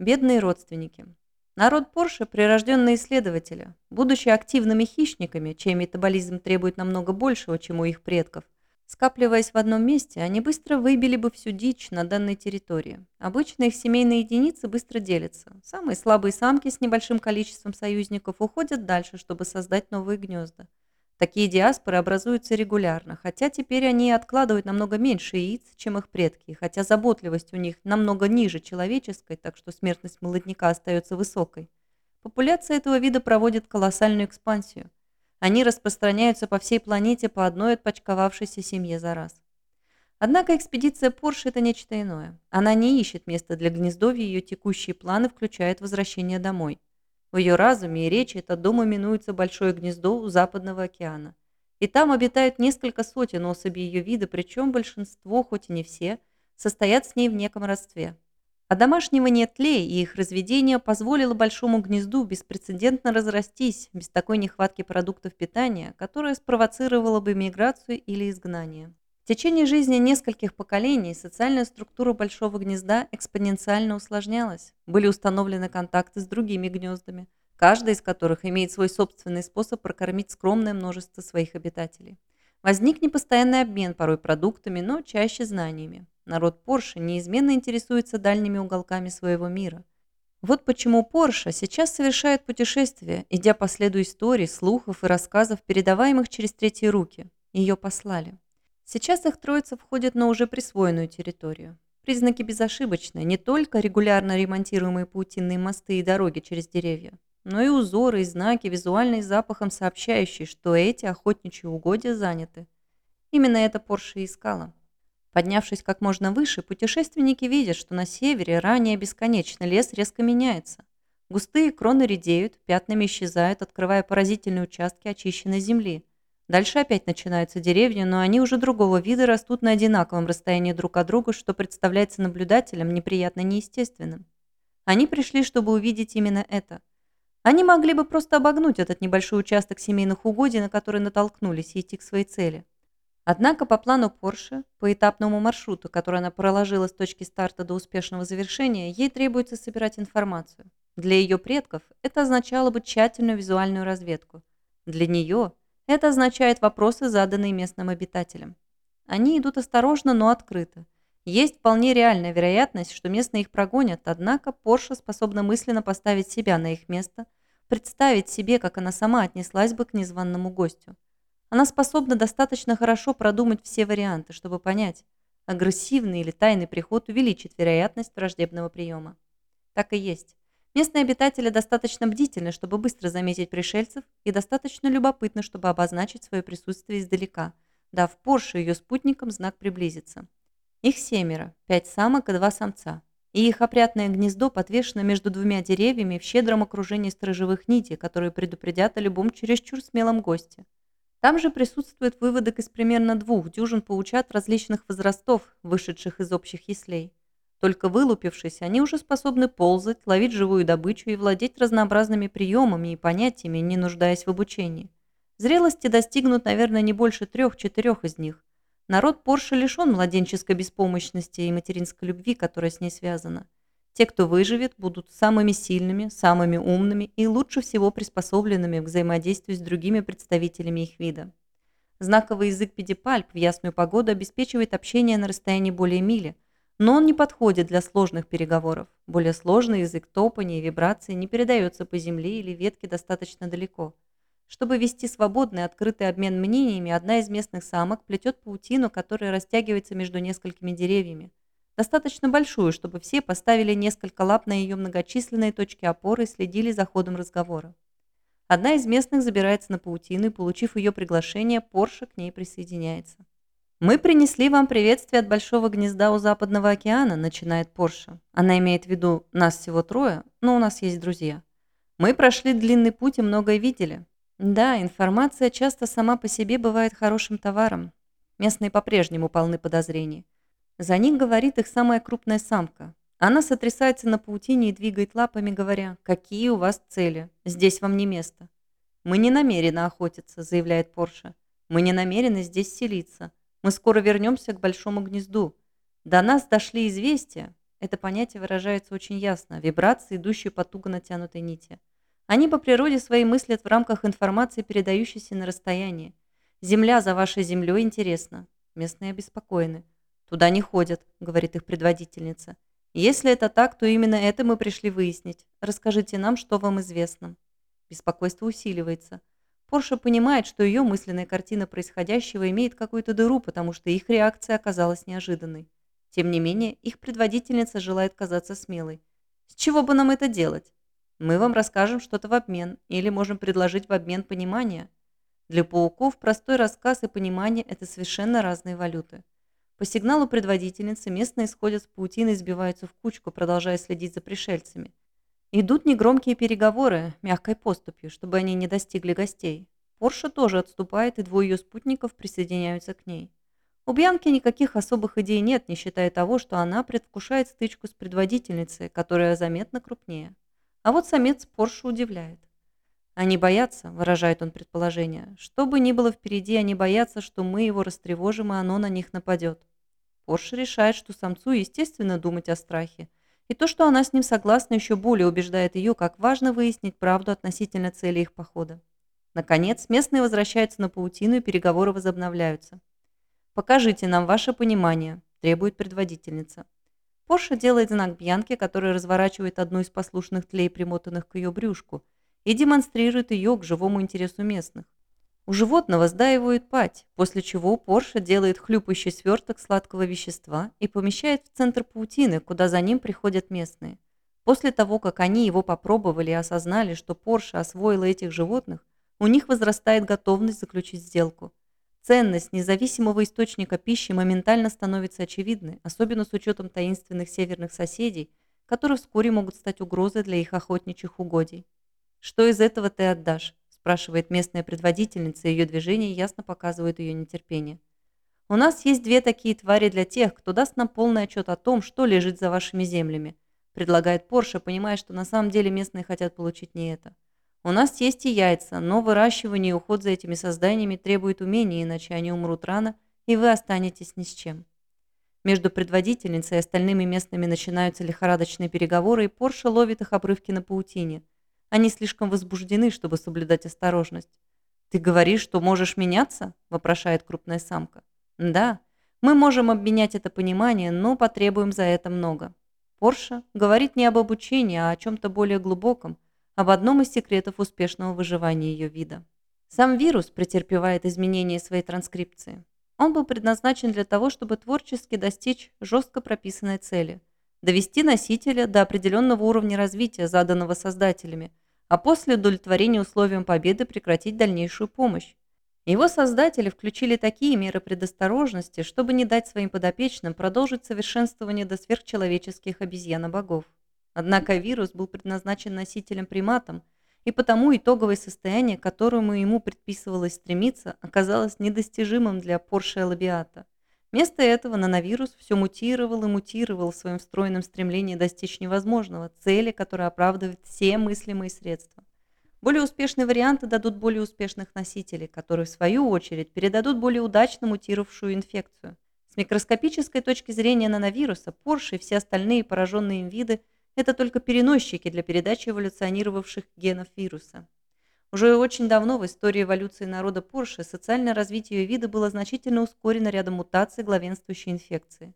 Бедные родственники. Народ Порше – прирожденные исследователи. Будучи активными хищниками, чей метаболизм требует намного большего, чем у их предков, скапливаясь в одном месте, они быстро выбили бы всю дичь на данной территории. Обычно их семейные единицы быстро делятся. Самые слабые самки с небольшим количеством союзников уходят дальше, чтобы создать новые гнезда. Такие диаспоры образуются регулярно, хотя теперь они откладывают намного меньше яиц, чем их предки, хотя заботливость у них намного ниже человеческой, так что смертность молодняка остается высокой. Популяция этого вида проводит колоссальную экспансию. Они распространяются по всей планете по одной отпочковавшейся семье за раз. Однако экспедиция Порше – это нечто иное. Она не ищет места для гнездовья, ее текущие планы включают возвращение домой – в ее разуме и речи этот дом именуется Большое гнездо у Западного океана. И там обитают несколько сотен особей ее вида, причем большинство, хоть и не все, состоят с ней в неком родстве. А домашнего тлей и их разведение позволило Большому гнезду беспрецедентно разрастись без такой нехватки продуктов питания, которая спровоцировала бы миграцию или изгнание. Течение жизни нескольких поколений социальная структура большого гнезда экспоненциально усложнялась. Были установлены контакты с другими гнездами, каждый из которых имеет свой собственный способ прокормить скромное множество своих обитателей. Возник непостоянный обмен порой продуктами, но чаще знаниями. Народ Порше неизменно интересуется дальними уголками своего мира. Вот почему Порше сейчас совершает путешествие, идя по следу историй, слухов и рассказов, передаваемых через третьи руки. Ее послали. Сейчас их троица входит на уже присвоенную территорию. Признаки безошибочны, не только регулярно ремонтируемые паутинные мосты и дороги через деревья, но и узоры и знаки, визуальные запахом сообщающие, что эти охотничьи угодья заняты. Именно это Порше искала. Поднявшись как можно выше, путешественники видят, что на севере ранее бесконечный лес резко меняется. Густые кроны редеют, пятнами исчезают, открывая поразительные участки очищенной земли – Дальше опять начинаются деревья, но они уже другого вида растут на одинаковом расстоянии друг от друга, что представляется наблюдателям неприятно неестественным. Они пришли, чтобы увидеть именно это. Они могли бы просто обогнуть этот небольшой участок семейных угодий, на который натолкнулись, и идти к своей цели. Однако по плану Порше, по этапному маршруту, который она проложила с точки старта до успешного завершения, ей требуется собирать информацию. Для ее предков это означало бы тщательную визуальную разведку. Для нее это означает вопросы, заданные местным обитателям. Они идут осторожно, но открыто. Есть вполне реальная вероятность, что местные их прогонят, однако Порша способна мысленно поставить себя на их место, представить себе, как она сама отнеслась бы к незваному гостю. Она способна достаточно хорошо продумать все варианты, чтобы понять, агрессивный или тайный приход увеличит вероятность враждебного приема. Так и есть. Местные обитатели достаточно бдительны, чтобы быстро заметить пришельцев, и достаточно любопытны, чтобы обозначить свое присутствие издалека, дав Порше ее спутникам знак приблизиться. Их семеро, пять самок и два самца. И их опрятное гнездо подвешено между двумя деревьями в щедром окружении сторожевых нитей, которые предупредят о любом чересчур смелом госте. Там же присутствует выводок из примерно двух дюжин паучат различных возрастов, вышедших из общих яслей. Только вылупившись, они уже способны ползать, ловить живую добычу и владеть разнообразными приемами и понятиями, не нуждаясь в обучении. Зрелости достигнут, наверное, не больше трех-четырех из них. Народ Порше лишен младенческой беспомощности и материнской любви, которая с ней связана. Те, кто выживет, будут самыми сильными, самыми умными и лучше всего приспособленными к взаимодействию с другими представителями их вида. Знаковый язык педипальп в ясную погоду обеспечивает общение на расстоянии более мили – но он не подходит для сложных переговоров. Более сложный язык топания и вибрации не передается по земле или ветке достаточно далеко. Чтобы вести свободный открытый обмен мнениями, одна из местных самок плетет паутину, которая растягивается между несколькими деревьями. Достаточно большую, чтобы все поставили несколько лап на ее многочисленные точки опоры и следили за ходом разговора. Одна из местных забирается на паутину и, получив ее приглашение, Порша к ней присоединяется. «Мы принесли вам приветствие от Большого гнезда у Западного океана», начинает Порша. Она имеет в виду нас всего трое, но у нас есть друзья. Мы прошли длинный путь и многое видели. Да, информация часто сама по себе бывает хорошим товаром. Местные по-прежнему полны подозрений. За них говорит их самая крупная самка. Она сотрясается на паутине и двигает лапами, говоря, «Какие у вас цели? Здесь вам не место». «Мы не намерены охотиться», заявляет Порша. «Мы не намерены здесь селиться. Мы скоро вернемся к большому гнезду. До нас дошли известия. Это понятие выражается очень ясно, вибрации, идущие по туго натянутой нити. Они по природе своей мыслят в рамках информации, передающейся на расстоянии. Земля за вашей землей интересна. Местные обеспокоены. «Туда не ходят», — говорит их предводительница. «Если это так, то именно это мы пришли выяснить. Расскажите нам, что вам известно». Беспокойство усиливается. Порша понимает, что ее мысленная картина происходящего имеет какую-то дыру, потому что их реакция оказалась неожиданной. Тем не менее, их предводительница желает казаться смелой. С чего бы нам это делать? Мы вам расскажем что-то в обмен, или можем предложить в обмен понимание. Для пауков простой рассказ и понимание – это совершенно разные валюты. По сигналу предводительницы местные сходят с паутины и сбиваются в кучку, продолжая следить за пришельцами. Идут негромкие переговоры, мягкой поступью, чтобы они не достигли гостей. Порша тоже отступает, и двое ее спутников присоединяются к ней. У Бьянки никаких особых идей нет, не считая того, что она предвкушает стычку с предводительницей, которая заметно крупнее. А вот самец Порша удивляет. «Они боятся», – выражает он предположение. «Что бы ни было впереди, они боятся, что мы его растревожим, и оно на них нападет». Порш решает, что самцу естественно думать о страхе. И то, что она с ним согласна, еще более убеждает ее, как важно выяснить правду относительно цели их похода. Наконец, местные возвращаются на паутину, и переговоры возобновляются. «Покажите нам ваше понимание», – требует предводительница. Порша делает знак Бьянке, который разворачивает одну из послушных тлей, примотанных к ее брюшку, и демонстрирует ее к живому интересу местных. У животного сдаивает пать, после чего Порша делает хлюпающий сверток сладкого вещества и помещает в центр паутины, куда за ним приходят местные. После того, как они его попробовали и осознали, что Порша освоила этих животных, у них возрастает готовность заключить сделку. Ценность независимого источника пищи моментально становится очевидной, особенно с учетом таинственных северных соседей, которые вскоре могут стать угрозой для их охотничьих угодий. Что из этого ты отдашь? Спрашивает местная предводительница, и ее движение ясно показывает ее нетерпение. «У нас есть две такие твари для тех, кто даст нам полный отчет о том, что лежит за вашими землями», предлагает Порше, понимая, что на самом деле местные хотят получить не это. «У нас есть и яйца, но выращивание и уход за этими созданиями требует умения, иначе они умрут рано, и вы останетесь ни с чем». Между предводительницей и остальными местными начинаются лихорадочные переговоры, и Порше ловит их обрывки на паутине – они слишком возбуждены, чтобы соблюдать осторожность. «Ты говоришь, что можешь меняться?» – вопрошает крупная самка. «Да, мы можем обменять это понимание, но потребуем за это много». Порша говорит не об обучении, а о чем-то более глубоком, об одном из секретов успешного выживания ее вида. Сам вирус претерпевает изменения своей транскрипции. Он был предназначен для того, чтобы творчески достичь жестко прописанной цели – довести носителя до определенного уровня развития, заданного создателями, а после удовлетворения условиям победы прекратить дальнейшую помощь. Его создатели включили такие меры предосторожности, чтобы не дать своим подопечным продолжить совершенствование до сверхчеловеческих обезьян-богов. Однако вирус был предназначен носителем-приматом, и потому итоговое состояние, к которому ему предписывалось стремиться, оказалось недостижимым для Порше Лабиата. Вместо этого нановирус все мутировал и мутировал в своем встроенном стремлении достичь невозможного, цели, которая оправдывает все мыслимые средства. Более успешные варианты дадут более успешных носителей, которые, в свою очередь, передадут более удачно мутировавшую инфекцию. С микроскопической точки зрения нановируса, Порше и все остальные пораженные им виды – это только переносчики для передачи эволюционировавших генов вируса. Уже очень давно в истории эволюции народа Порше социальное развитие ее вида было значительно ускорено рядом мутаций главенствующей инфекции.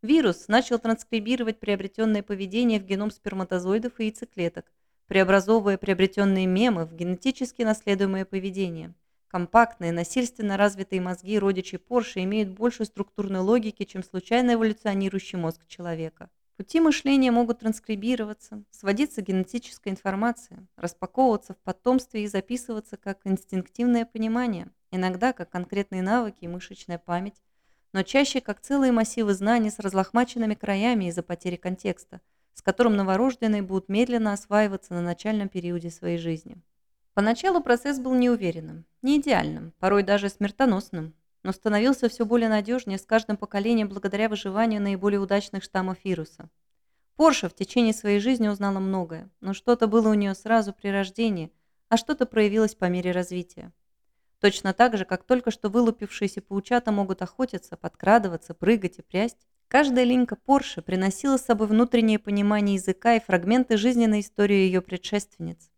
Вирус начал транскрибировать приобретенное поведение в геном сперматозоидов и яйцеклеток, преобразовывая приобретенные мемы в генетически наследуемое поведение. Компактные, насильственно развитые мозги родичей Порше имеют больше структурной логики, чем случайно эволюционирующий мозг человека. Пути мышления могут транскрибироваться, сводиться генетическая информация, распаковываться в потомстве и записываться как инстинктивное понимание, иногда как конкретные навыки и мышечная память, но чаще как целые массивы знаний с разлохмаченными краями из-за потери контекста, с которым новорожденные будут медленно осваиваться на начальном периоде своей жизни. Поначалу процесс был неуверенным, не идеальным, порой даже смертоносным, но становился все более надежнее с каждым поколением благодаря выживанию наиболее удачных штаммов вируса. Порша в течение своей жизни узнала многое, но что-то было у нее сразу при рождении, а что-то проявилось по мере развития. Точно так же, как только что вылупившиеся паучата могут охотиться, подкрадываться, прыгать и прясть, каждая линька Порше приносила с собой внутреннее понимание языка и фрагменты жизненной истории ее предшественниц.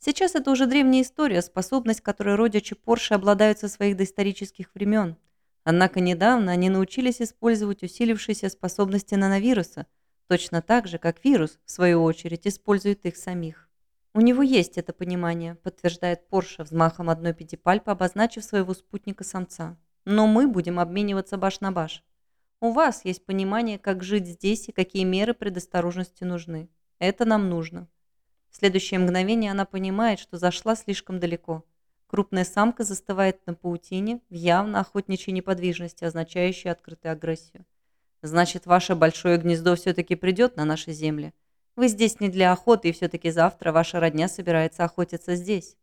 Сейчас это уже древняя история, способность которой родичи Порше обладают со своих доисторических времен. Однако недавно они научились использовать усилившиеся способности нановируса, точно так же, как вирус, в свою очередь, использует их самих. У него есть это понимание, подтверждает Порше взмахом одной пятипальпы, обозначив своего спутника-самца. Но мы будем обмениваться баш на баш. У вас есть понимание, как жить здесь и какие меры предосторожности нужны. Это нам нужно. В следующее мгновение она понимает, что зашла слишком далеко. Крупная самка застывает на паутине в явно охотничьей неподвижности, означающей открытую агрессию. «Значит, ваше большое гнездо все-таки придет на наши земли. Вы здесь не для охоты, и все-таки завтра ваша родня собирается охотиться здесь».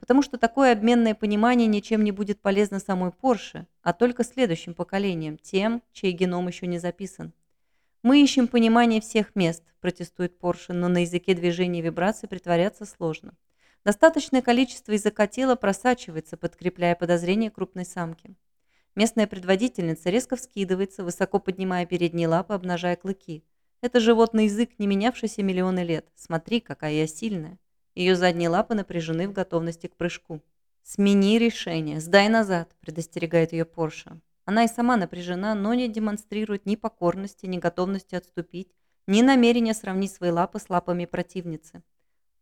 Потому что такое обменное понимание ничем не будет полезно самой Порше, а только следующим поколениям, тем, чей геном еще не записан. «Мы ищем понимание всех мест», – протестует Порше, но на языке движения и вибраций притворяться сложно. Достаточное количество языка тела просачивается, подкрепляя подозрения крупной самки. Местная предводительница резко вскидывается, высоко поднимая передние лапы, обнажая клыки. Это животный язык, не менявшийся миллионы лет. Смотри, какая я сильная. Ее задние лапы напряжены в готовности к прыжку. «Смени решение, сдай назад», – предостерегает ее Порша. Она и сама напряжена, но не демонстрирует ни покорности, ни готовности отступить, ни намерения сравнить свои лапы с лапами противницы.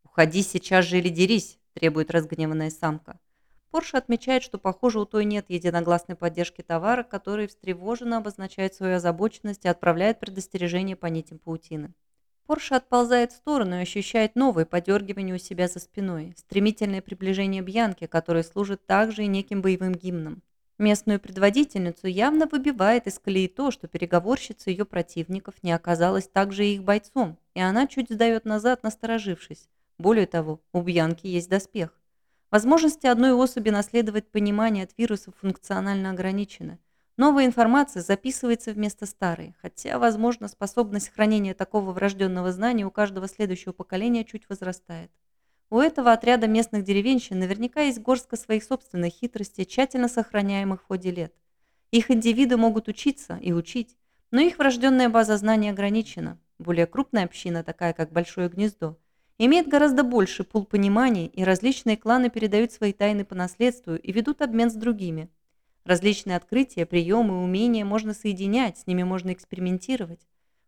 «Уходи сейчас же или дерись», – требует разгневанная самка. Порше отмечает, что, похоже, у той нет единогласной поддержки товара, который встревоженно обозначает свою озабоченность и отправляет предостережение по нитям паутины. Порше отползает в сторону и ощущает новое подергивание у себя за спиной, стремительное приближение Бьянки, которое служит также и неким боевым гимном. Местную предводительницу явно выбивает из колеи то, что переговорщица ее противников не оказалась также и их бойцом, и она чуть сдает назад, насторожившись. Более того, у Бьянки есть доспех. Возможности одной особи наследовать понимание от вирусов функционально ограничены. Новая информация записывается вместо старой, хотя, возможно, способность хранения такого врожденного знания у каждого следующего поколения чуть возрастает. У этого отряда местных деревенщин наверняка есть горстка своих собственных хитростей, тщательно сохраняемых в ходе лет. Их индивиды могут учиться и учить, но их врожденная база знаний ограничена. Более крупная община, такая как Большое Гнездо, имеет гораздо больше пул пониманий, и различные кланы передают свои тайны по наследству и ведут обмен с другими. Различные открытия, приемы умения можно соединять, с ними можно экспериментировать.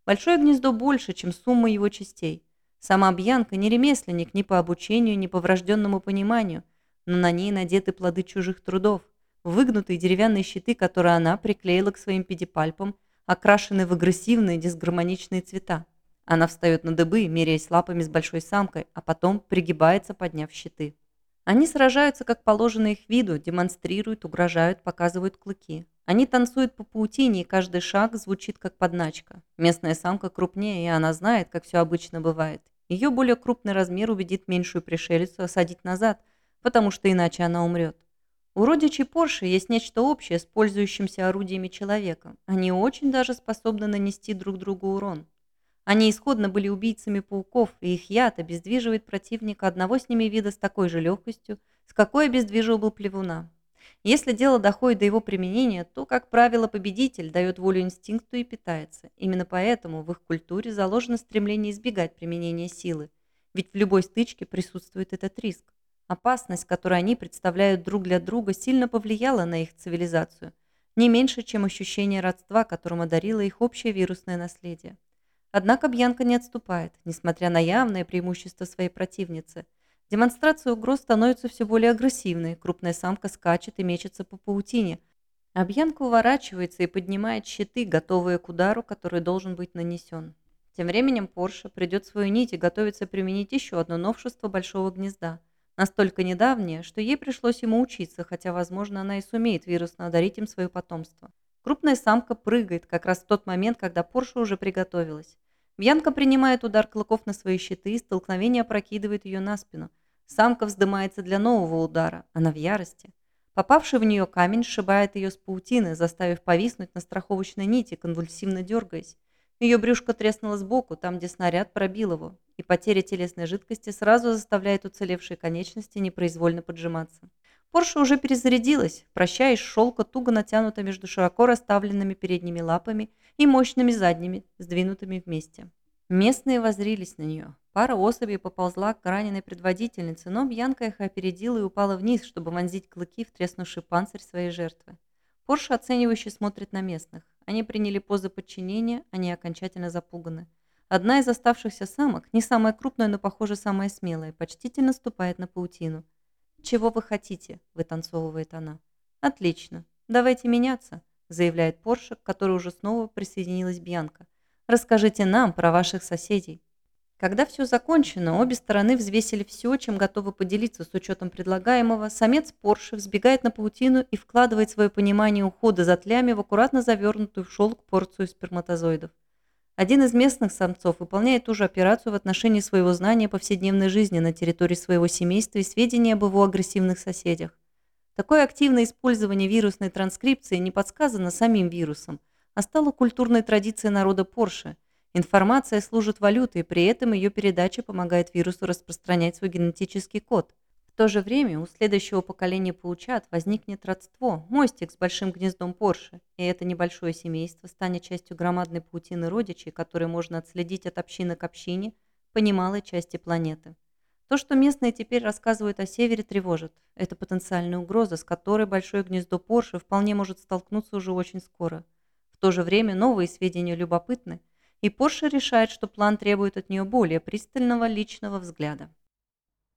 Большое гнездо больше, чем сумма его частей. Сама Бьянка не ремесленник ни по обучению, ни по врожденному пониманию, но на ней надеты плоды чужих трудов, выгнутые деревянные щиты, которые она приклеила к своим педипальпам, окрашенные в агрессивные дисгармоничные цвета. Она встает на дыбы, меряясь лапами с большой самкой, а потом пригибается, подняв щиты. Они сражаются, как положено их виду, демонстрируют, угрожают, показывают клыки. Они танцуют по паутине, и каждый шаг звучит как подначка. Местная самка крупнее, и она знает, как все обычно бывает. Ее более крупный размер убедит меньшую пришелицу осадить назад, потому что иначе она умрет. У родичей Порше есть нечто общее с пользующимся орудиями человека. Они очень даже способны нанести друг другу урон. Они исходно были убийцами пауков, и их яд обездвиживает противника одного с ними вида с такой же легкостью, с какой обездвиживал был плевуна. Если дело доходит до его применения, то, как правило, победитель дает волю инстинкту и питается. Именно поэтому в их культуре заложено стремление избегать применения силы, ведь в любой стычке присутствует этот риск. Опасность, которую они представляют друг для друга, сильно повлияла на их цивилизацию, не меньше, чем ощущение родства, которым одарило их общее вирусное наследие. Однако Бьянка не отступает, несмотря на явное преимущество своей противницы – Демонстрация угроз становится все более агрессивной. Крупная самка скачет и мечется по паутине. А Бьянка уворачивается и поднимает щиты, готовые к удару, который должен быть нанесен. Тем временем Порше придет свою нить и готовится применить еще одно новшество большого гнезда. Настолько недавнее, что ей пришлось ему учиться, хотя, возможно, она и сумеет вирусно одарить им свое потомство. Крупная самка прыгает как раз в тот момент, когда Порше уже приготовилась. Бьянка принимает удар клыков на свои щиты столкновение опрокидывает ее на спину – Самка вздымается для нового удара. Она в ярости. Попавший в нее камень сшибает ее с паутины, заставив повиснуть на страховочной нити, конвульсивно дергаясь. Ее брюшко треснуло сбоку, там, где снаряд пробил его, и потеря телесной жидкости сразу заставляет уцелевшие конечности непроизвольно поджиматься. Порше уже перезарядилась, прощаясь шелка туго натянута между широко расставленными передними лапами и мощными задними, сдвинутыми вместе. Местные возрились на нее. Пара особей поползла к раненой предводительнице, но Бьянка их опередила и упала вниз, чтобы вонзить клыки в треснувший панцирь своей жертвы. Порше оценивающе смотрит на местных. Они приняли позы подчинения, они окончательно запуганы. Одна из оставшихся самок, не самая крупная, но, похоже, самая смелая, почтительно ступает на паутину. «Чего вы хотите?» – вытанцовывает она. «Отлично. Давайте меняться», – заявляет Порше, к которой уже снова присоединилась Бьянка. «Расскажите нам про ваших соседей». Когда все закончено, обе стороны взвесили все, чем готовы поделиться с учетом предлагаемого. Самец Порше взбегает на паутину и вкладывает свое понимание ухода за тлями в аккуратно завернутую в шелк порцию сперматозоидов. Один из местных самцов выполняет ту же операцию в отношении своего знания повседневной жизни на территории своего семейства и сведений об его агрессивных соседях. Такое активное использование вирусной транскрипции не подсказано самим вирусом, а стало культурной традицией народа Порше – Информация служит валютой, при этом ее передача помогает вирусу распространять свой генетический код. То же время у следующего поколения паучат возникнет родство, мостик с большим гнездом Порше, и это небольшое семейство станет частью громадной паутины родичей, которые можно отследить от общины к общине по немалой части планеты. То, что местные теперь рассказывают о Севере, тревожит. Это потенциальная угроза, с которой большое гнездо Порше вполне может столкнуться уже очень скоро. В то же время новые сведения любопытны – и Порше решает, что план требует от нее более пристального личного взгляда.